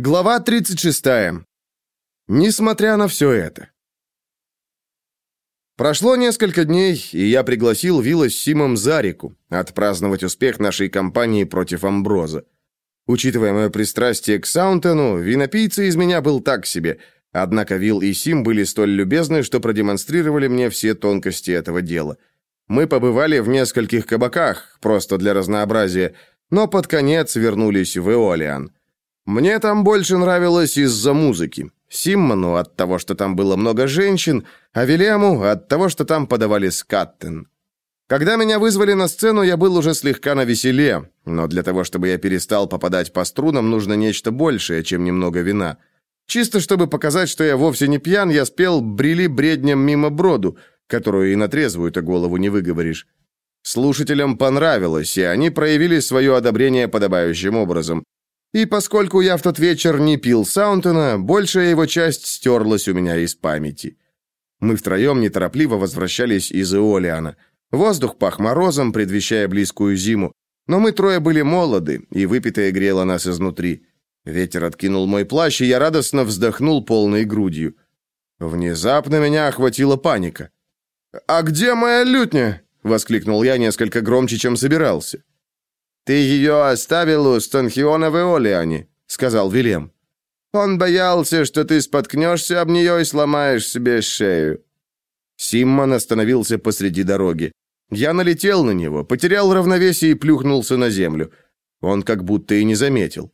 Глава 36. Несмотря на все это. Прошло несколько дней, и я пригласил Вилла с Симом за реку отпраздновать успех нашей кампании против Амброза. Учитывая мое пристрастие к Саунтону, винопийца из меня был так себе, однако Вилл и Сим были столь любезны, что продемонстрировали мне все тонкости этого дела. Мы побывали в нескольких кабаках, просто для разнообразия, но под конец вернулись в Эолиан. Мне там больше нравилось из-за музыки. Симмону от того, что там было много женщин, а Вильяму от того, что там подавали скаттен. Когда меня вызвали на сцену, я был уже слегка на веселе, но для того, чтобы я перестал попадать по струнам, нужно нечто большее, чем немного вина. Чисто чтобы показать, что я вовсе не пьян, я спел «Брели бреднем мимо броду», которую и на трезвую-то голову не выговоришь. Слушателям понравилось, и они проявили свое одобрение подобающим образом. И поскольку я в тот вечер не пил Саунтона, большая его часть стерлась у меня из памяти. Мы втроем неторопливо возвращались из Иолиана. Воздух пах морозом, предвещая близкую зиму. Но мы трое были молоды, и выпитое грело нас изнутри. Ветер откинул мой плащ, и я радостно вздохнул полной грудью. Внезапно меня охватила паника. «А где моя лютня?» — воскликнул я несколько громче, чем собирался. «Ты ее оставил у Станхиона в Эолиане», — сказал Вилем. «Он боялся, что ты споткнешься об нее и сломаешь себе шею». Симмон остановился посреди дороги. Я налетел на него, потерял равновесие и плюхнулся на землю. Он как будто и не заметил.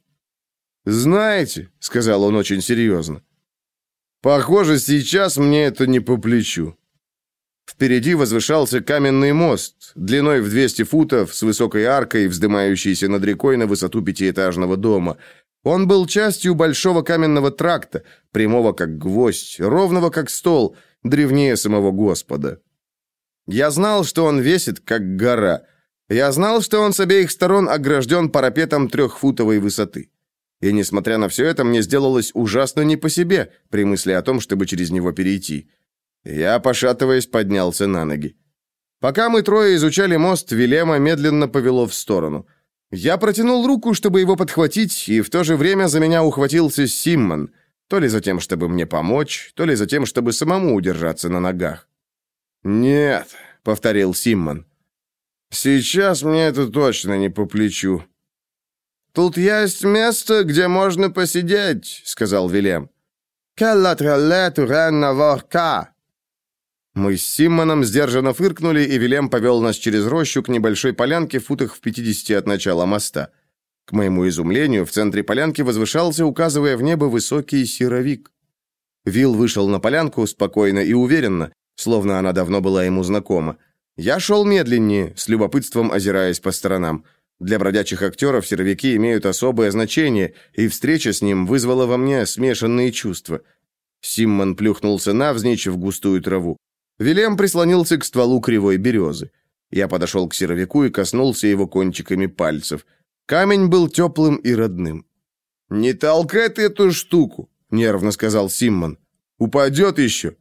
«Знаете», — сказал он очень серьезно, — «похоже, сейчас мне это не по плечу. Впереди возвышался каменный мост, длиной в 200 футов, с высокой аркой, вздымающейся над рекой на высоту пятиэтажного дома. Он был частью большого каменного тракта, прямого как гвоздь, ровного как стол, древнее самого Господа. Я знал, что он весит как гора. Я знал, что он с обеих сторон огражден парапетом трехфутовой высоты. И несмотря на все это, мне сделалось ужасно не по себе при мысли о том, чтобы через него перейти. Я, пошатываясь, поднялся на ноги. Пока мы трое изучали мост, Вилема медленно повело в сторону. Я протянул руку, чтобы его подхватить, и в то же время за меня ухватился Симмон, то ли за тем, чтобы мне помочь, то ли за тем, чтобы самому удержаться на ногах. «Нет», — повторил Симмон. «Сейчас мне это точно не по плечу». «Тут есть место, где можно посидеть», — сказал Вилем. «Келла трелле турен ворка». Мы с Симмоном сдержанно фыркнули, и Вилем повел нас через рощу к небольшой полянке в футах в 50 от начала моста. К моему изумлению, в центре полянки возвышался, указывая в небо, высокий серовик. Вил вышел на полянку спокойно и уверенно, словно она давно была ему знакома. Я шел медленнее, с любопытством озираясь по сторонам. Для бродячих актеров серовики имеют особое значение, и встреча с ним вызвала во мне смешанные чувства. Симмон плюхнулся навзничь в густую траву. Вилем прислонился к стволу кривой березы. Я подошел к серовику и коснулся его кончиками пальцев. Камень был теплым и родным. «Не толкай ты эту штуку», — нервно сказал Симмон. «Упадет еще».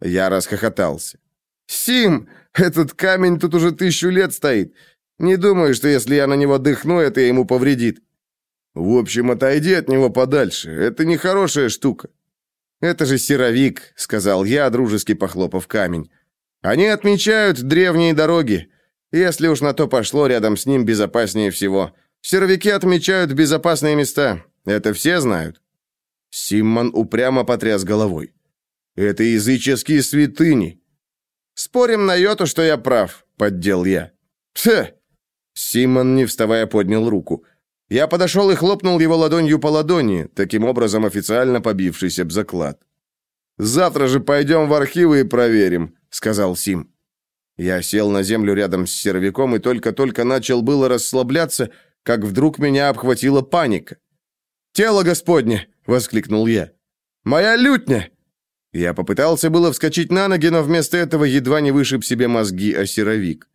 Я расхохотался. «Сим, этот камень тут уже тысячу лет стоит. Не думаю, что если я на него дыхну, это ему повредит». «В общем, отойди от него подальше. Это нехорошая штука». «Это же серовик», — сказал я, дружески похлопав камень. «Они отмечают древние дороги. Если уж на то пошло, рядом с ним безопаснее всего. Серовики отмечают безопасные места. Это все знают». Симмон упрямо потряс головой. «Это языческие святыни». «Спорим на йоту, что я прав», — поддел я. «Псе!» Симмон, не вставая, поднял руку. Я подошел и хлопнул его ладонью по ладони, таким образом официально побившись об заклад. «Завтра же пойдем в архивы и проверим», — сказал Сим. Я сел на землю рядом с сервяком и только-только начал было расслабляться, как вдруг меня обхватила паника. «Тело Господне!» — воскликнул я. «Моя лютня!» Я попытался было вскочить на ноги, но вместо этого едва не вышиб себе мозги о серовик.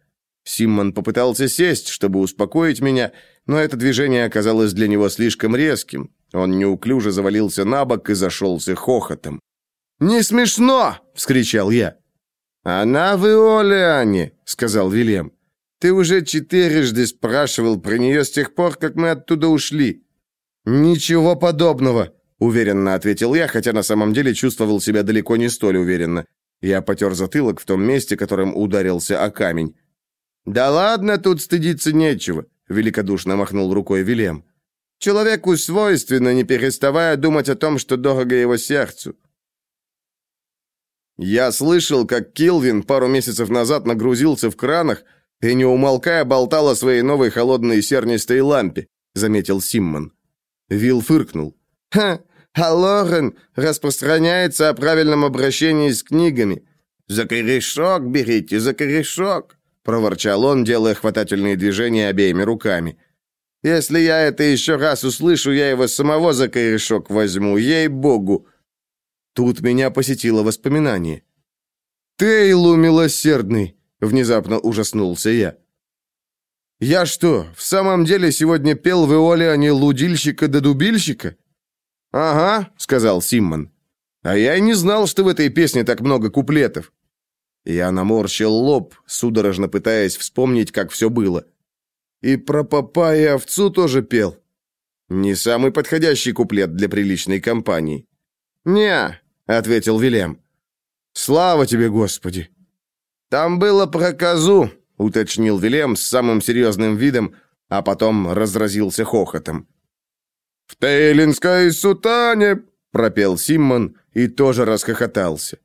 Симмон попытался сесть, чтобы успокоить меня, но это движение оказалось для него слишком резким. Он неуклюже завалился на бок и зашелся хохотом. «Не смешно!» — вскричал я. «Она в Иолиане», — сказал Вильям. «Ты уже четырежды спрашивал про нее с тех пор, как мы оттуда ушли». «Ничего подобного», — уверенно ответил я, хотя на самом деле чувствовал себя далеко не столь уверенно. Я потер затылок в том месте, которым ударился о камень. «Да ладно, тут стыдиться нечего», — великодушно махнул рукой Вилем. «Человеку свойственно, не переставая думать о том, что дорого его сердцу». Я слышал, как Килвин пару месяцев назад нагрузился в кранах и, не умолкая, болтал о своей новой холодной сернистой лампе, заметил Симмон. Вил фыркнул. «Ха, а Лорен распространяется о правильном обращении с книгами. За корешок берите, за корешок!» Проворчал он, делая хватательные движения обеими руками. «Если я это еще раз услышу, я его самого за корешок возьму, ей-богу!» Тут меня посетило воспоминание. «Тейлу милосердный!» — внезапно ужаснулся я. «Я что, в самом деле сегодня пел в Иоле, а не лудильщика да дубильщика?» «Ага», — сказал Симмон. «А я и не знал, что в этой песне так много куплетов». Я наморщил лоб, судорожно пытаясь вспомнить, как все было. «И про папа и овцу тоже пел?» «Не самый подходящий куплет для приличной компании». «Не, — ответил Вилем. «Слава тебе, Господи!» «Там было про козу», — уточнил Вилем с самым серьезным видом, а потом разразился хохотом. «В Тейлинской сутане!» — пропел Симмон и тоже расхохотался.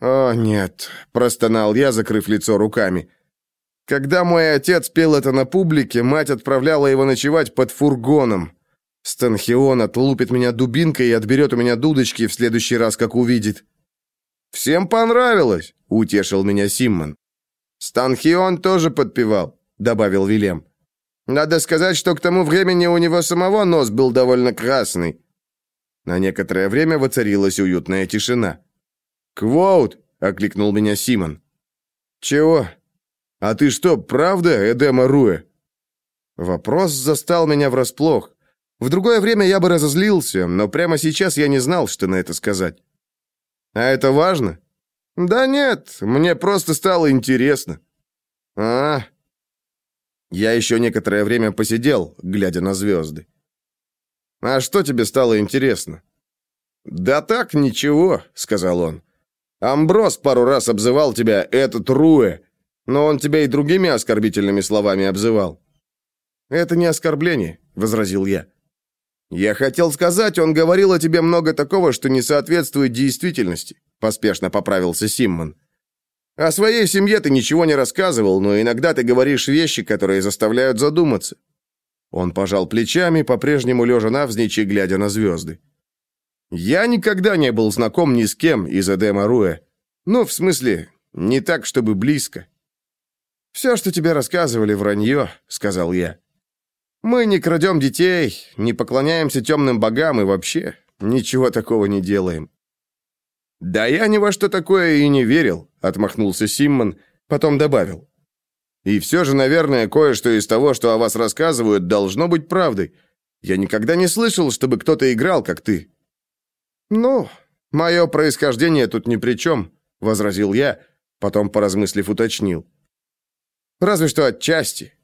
«О, нет», — простонал я, закрыв лицо руками. «Когда мой отец пел это на публике, мать отправляла его ночевать под фургоном. Станхион отлупит меня дубинкой и отберет у меня дудочки в следующий раз, как увидит. «Всем понравилось», — утешил меня Симмон. «Станхион тоже подпевал», — добавил Вилем. «Надо сказать, что к тому времени у него самого нос был довольно красный». На некоторое время воцарилась уютная тишина. «Квоут!» — окликнул меня Симон. «Чего? А ты что, правда Эдема Руэ?» Вопрос застал меня врасплох. В другое время я бы разозлился, но прямо сейчас я не знал, что на это сказать. А это важно? Да нет, мне просто стало интересно. А, я еще некоторое время посидел, глядя на звезды. А что тебе стало интересно? Да так, ничего, сказал он. Амброс пару раз обзывал тебя этот Руэ, но он тебя и другими оскорбительными словами обзывал. Это не оскорбление, возразил я. «Я хотел сказать, он говорил о тебе много такого, что не соответствует действительности», поспешно поправился Симмон. «О своей семье ты ничего не рассказывал, но иногда ты говоришь вещи, которые заставляют задуматься». Он пожал плечами, по-прежнему лежа навзничь и глядя на звезды. «Я никогда не был знаком ни с кем из Эдема Руэ. Ну, в смысле, не так, чтобы близко». «Все, что тебе рассказывали, вранье», — сказал я. Мы не крадем детей, не поклоняемся темным богам и вообще ничего такого не делаем». «Да я ни во что такое и не верил», — отмахнулся Симмон, потом добавил. «И все же, наверное, кое-что из того, что о вас рассказывают, должно быть правдой. Я никогда не слышал, чтобы кто-то играл, как ты». «Ну, мое происхождение тут ни при чем», — возразил я, потом, поразмыслив, уточнил. «Разве что отчасти.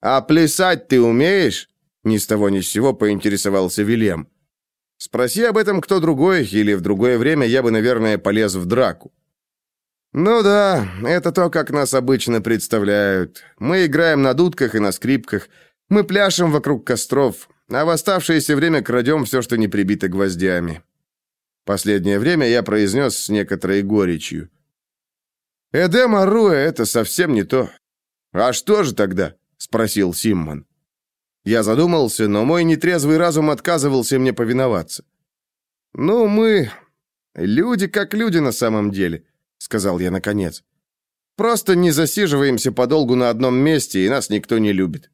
«А плясать ты умеешь?» Ни с того ни с сего поинтересовался Вильям. «Спроси об этом кто другой, или в другое время я бы, наверное, полез в драку». «Ну да, это то, как нас обычно представляют. Мы играем на дудках и на скрипках, мы пляшем вокруг костров, а в оставшееся время крадем все, что не прибито гвоздями». Последнее время я произнес с некоторой горечью. «Эдем Аруэ — это совсем не то. А что же тогда?» спросил Симмон. Я задумался, но мой нетрезвый разум отказывался мне повиноваться. «Ну, мы... люди как люди на самом деле», — сказал я наконец. «Просто не засиживаемся подолгу на одном месте, и нас никто не любит».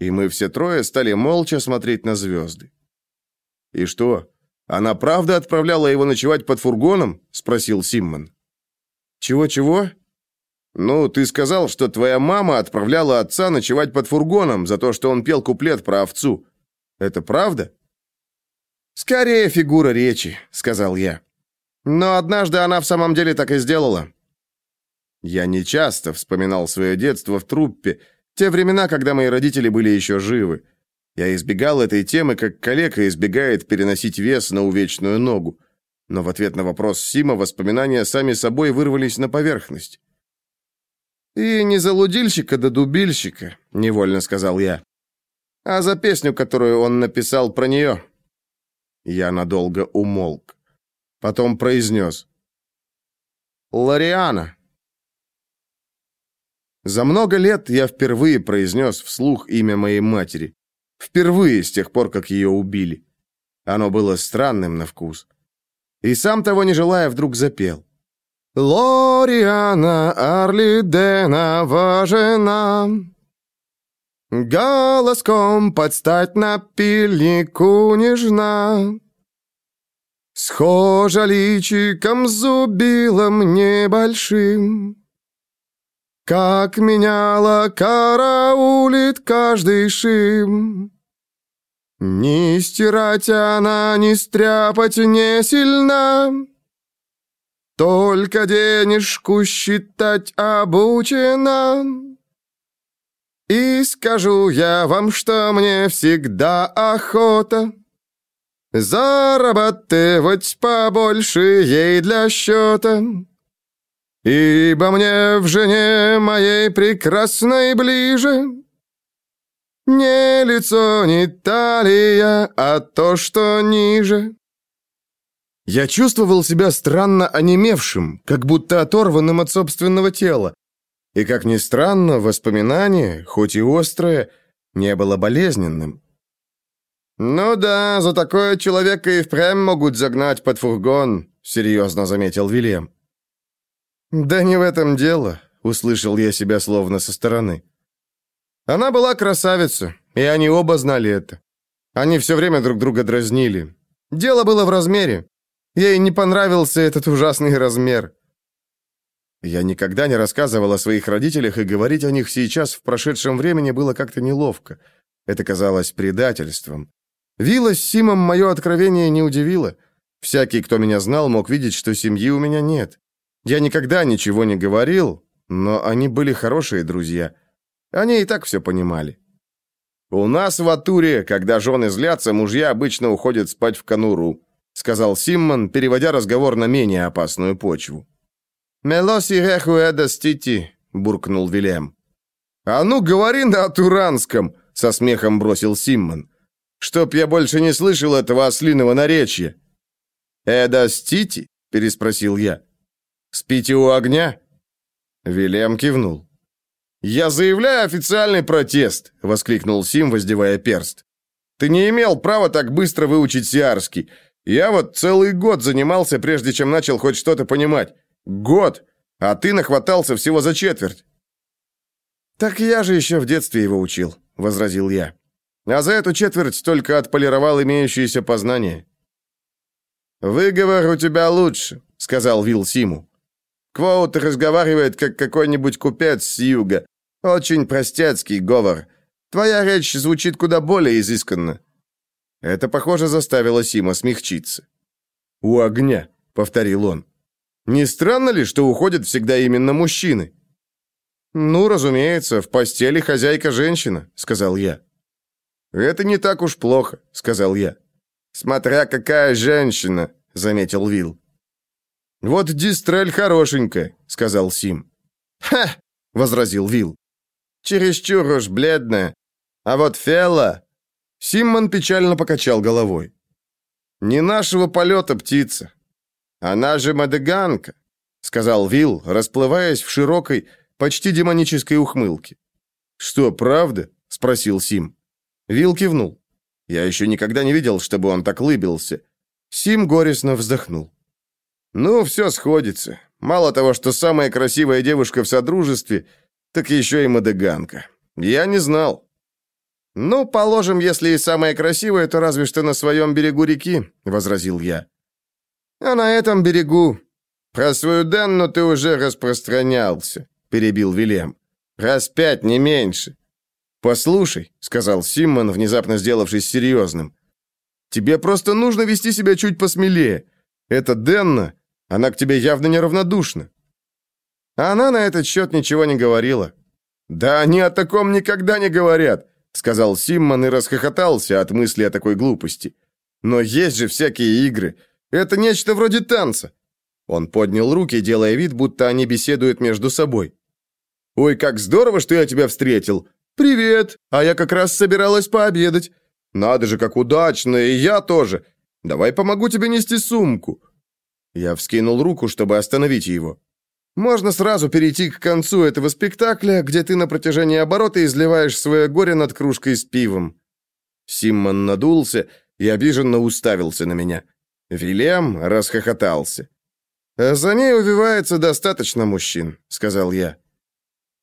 И мы все трое стали молча смотреть на звезды. «И что, она правда отправляла его ночевать под фургоном?» — спросил Симмон. «Чего-чего?» «Ну, ты сказал, что твоя мама отправляла отца ночевать под фургоном за то, что он пел куплет про овцу. Это правда?» «Скорее фигура речи», — сказал я. «Но однажды она в самом деле так и сделала». Я нечасто вспоминал свое детство в труппе, те времена, когда мои родители были еще живы. Я избегал этой темы, как калека избегает переносить вес на увечную ногу. Но в ответ на вопрос Сима воспоминания сами собой вырвались на поверхность. «И не за лудильщика да дубильщика», — невольно сказал я, «а за песню, которую он написал про нее». Я надолго умолк. Потом произнес. «Лориана». За много лет я впервые произнес вслух имя моей матери. Впервые с тех пор, как ее убили. Оно было странным на вкус. И сам того не желая, вдруг запел. «Лориана Арлиденова жена, Голоском подстать напильнику нежна, Схожа личиком зубилом небольшим, Как меняла караулит каждый шим. Ни стирать она, ни стряпать не сильна, Только денежку считать обучена. И скажу я вам, что мне всегда охота Зарабатывать побольше ей для счета. Ибо мне в жене моей прекрасной ближе не лицо, не талия, а то, что ниже. Я чувствовал себя странно онемевшим, как будто оторванным от собственного тела. И, как ни странно, воспоминание, хоть и острое, не было болезненным. «Ну да, за такое человека и впрямь могут загнать под фургон», — серьезно заметил Вильям. «Да не в этом дело», — услышал я себя словно со стороны. Она была красавица, и они оба знали это. Они все время друг друга дразнили. Дело было в размере. Ей не понравился этот ужасный размер. Я никогда не рассказывал о своих родителях, и говорить о них сейчас в прошедшем времени было как-то неловко. Это казалось предательством. Вилла с Симом мое откровение не удивило. Всякий, кто меня знал, мог видеть, что семьи у меня нет. Я никогда ничего не говорил, но они были хорошие друзья. Они и так все понимали. «У нас в Атуре, когда жены злятся, мужья обычно уходят спать в конуру», сказал Симмон, переводя разговор на менее опасную почву. «Мелоси реху эдастити», буркнул Вилем. «А ну, говори на атуранском», со смехом бросил Симмон. «Чтоб я больше не слышал этого ослиного наречия». «Эдастити?» переспросил я. «Спите у огня?» Вилем кивнул. «Я заявляю официальный протест!» — воскликнул Сим, воздевая перст. «Ты не имел права так быстро выучить сиарский. Я вот целый год занимался, прежде чем начал хоть что-то понимать. Год! А ты нахватался всего за четверть!» «Так я же еще в детстве его учил», — возразил я. «А за эту четверть только отполировал имеющиеся познания». «Выговор у тебя лучше», — сказал Вилл Симу. Квоут разговаривает, как какой-нибудь купец с юга. Очень простецкий говор. Твоя речь звучит куда более изысканно». Это, похоже, заставило Сима смягчиться. «У огня», — повторил он. «Не странно ли, что уходят всегда именно мужчины?» «Ну, разумеется, в постели хозяйка женщина», — сказал я. «Это не так уж плохо», — сказал я. «Смотря какая женщина», — заметил Вил. «Вот Дистрель хорошенькая», — сказал Сим. «Ха!» — возразил Вил. «Чересчур уж бледная. А вот Фелла...» Симмон печально покачал головой. «Не нашего полета птица. Она же мадеганка», — сказал Вил, расплываясь в широкой, почти демонической ухмылке. «Что, правда?» — спросил Сим. Вил кивнул. Я еще никогда не видел, чтобы он так лыбился. Сим горестно вздохнул. Ну, все сходится. Мало того, что самая красивая девушка в содружестве, так еще и мадыганка. Я не знал. Ну, положим, если и самая красивая, то разве что на своем берегу реки, возразил я. А на этом берегу про свою Денну ты уже распространялся, перебил Вильям. Раз пять, не меньше. «Послушай», — сказал Симмон, внезапно сделавшись серьезным, «тебе просто нужно вести себя чуть посмелее. Это Денна она к тебе явно неравнодушна». Она на этот счет ничего не говорила. «Да они о таком никогда не говорят. — сказал Симмон и расхохотался от мысли о такой глупости. «Но есть же всякие игры. Это нечто вроде танца». Он поднял руки, делая вид, будто они беседуют между собой. «Ой, как здорово, что я тебя встретил! Привет! А я как раз собиралась пообедать. Надо же, как удачно, и я тоже. Давай помогу тебе нести сумку». Я вскинул руку, чтобы остановить его. Можно сразу перейти к концу этого спектакля, где ты на протяжении оборота изливаешь свое горе над кружкой с пивом». Симмон надулся и обиженно уставился на меня. Вильям расхохотался. «За ней увивается достаточно мужчин», — сказал я.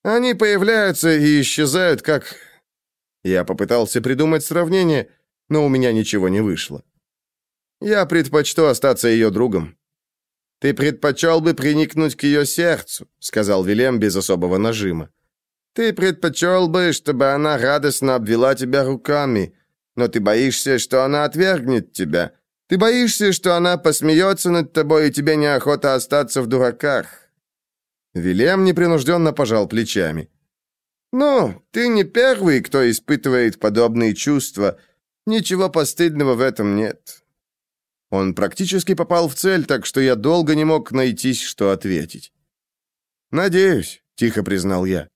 «Они появляются и исчезают, как...» Я попытался придумать сравнение, но у меня ничего не вышло. «Я предпочту остаться ее другом. «Ты предпочел бы приникнуть к ее сердцу», — сказал Вилем без особого нажима. «Ты предпочел бы, чтобы она радостно обвела тебя руками, но ты боишься, что она отвергнет тебя. Ты боишься, что она посмеется над тобой, и тебе неохота остаться в дураках». Вилем непринужденно пожал плечами. «Ну, ты не первый, кто испытывает подобные чувства. Ничего постыдного в этом нет. Он практически попал в цель, так что я долго не мог найтись, что ответить. «Надеюсь», — тихо признал я.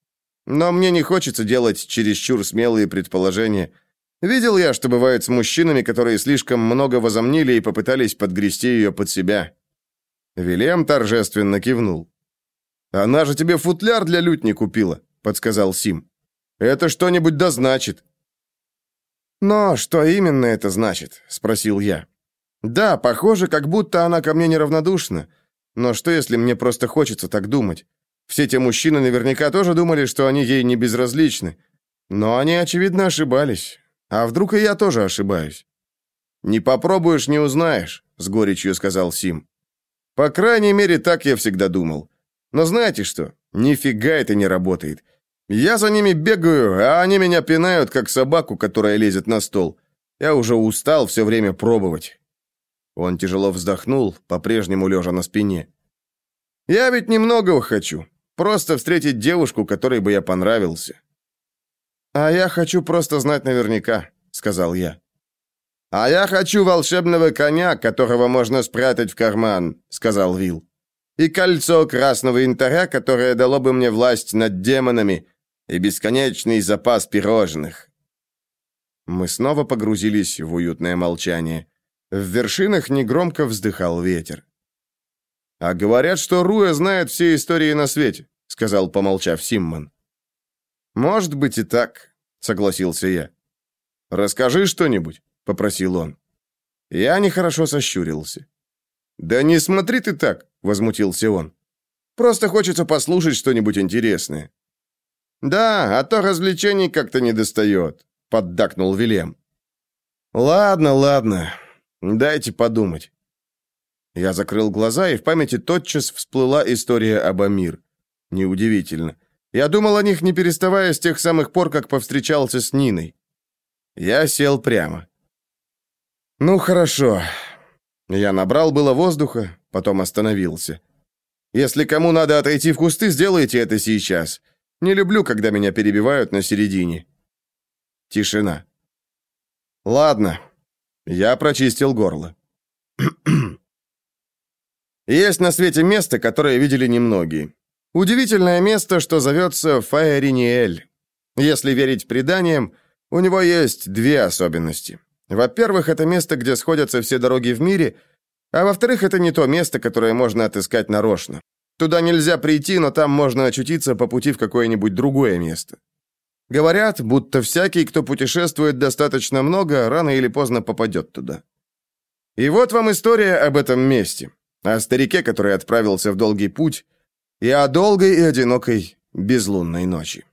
«Но мне не хочется делать чересчур смелые предположения. Видел я, что бывает с мужчинами, которые слишком много возомнили и попытались подгрести ее под себя». Вильям торжественно кивнул. «Она же тебе футляр для лютни купила», — подсказал Сим. «Это что-нибудь да значит». «Но что именно это значит?» — спросил я. Да, похоже, как будто она ко мне неравнодушна. Но что, если мне просто хочется так думать? Все те мужчины наверняка тоже думали, что они ей не безразличны. Но они, очевидно, ошибались. А вдруг и я тоже ошибаюсь? «Не попробуешь, не узнаешь», — с горечью сказал Сим. «По крайней мере, так я всегда думал. Но знаете что? Нифига это не работает. Я за ними бегаю, а они меня пинают, как собаку, которая лезет на стол. Я уже устал все время пробовать. Он тяжело вздохнул, по-прежнему лежа на спине. «Я ведь немногого хочу. Просто встретить девушку, которой бы я понравился». «А я хочу просто знать наверняка», — сказал я. «А я хочу волшебного коня, которого можно спрятать в карман», — сказал Вил. «И кольцо красного янтаря, которое дало бы мне власть над демонами, и бесконечный запас пирожных». Мы снова погрузились в уютное молчание. В вершинах негромко вздыхал ветер. «А говорят, что Руя знает все истории на свете», — сказал, помолчав Симмон. «Может быть и так», — согласился я. «Расскажи что-нибудь», — попросил он. Я нехорошо сощурился. «Да не смотри ты так», — возмутился он. «Просто хочется послушать что-нибудь интересное». «Да, а то развлечений как-то не достает», — поддакнул Вилем. «Ладно, ладно. Дайте подумать. Я закрыл глаза, и в памяти тотчас всплыла история об Амир. Неудивительно. Я думал о них, не переставая с тех самых пор, как повстречался с Ниной. Я сел прямо. Ну, хорошо. Я набрал было воздуха, потом остановился. Если кому надо отойти в кусты, сделайте это сейчас. Не люблю, когда меня перебивают на середине. Тишина. Ладно, я прочистил горло. Есть на свете место, которое видели немногие. Удивительное место, что зовется Фаэриниэль. Если верить преданиям, у него есть две особенности. Во-первых, это место, где сходятся все дороги в мире, а во-вторых, это не то место, которое можно отыскать нарочно. Туда нельзя прийти, но там можно очутиться по пути в какое-нибудь другое место. Говорят, будто всякий, кто путешествует достаточно много, рано или поздно попадет туда. И вот вам история об этом месте, о старике, который отправился в долгий путь, и о долгой и одинокой безлунной ночи.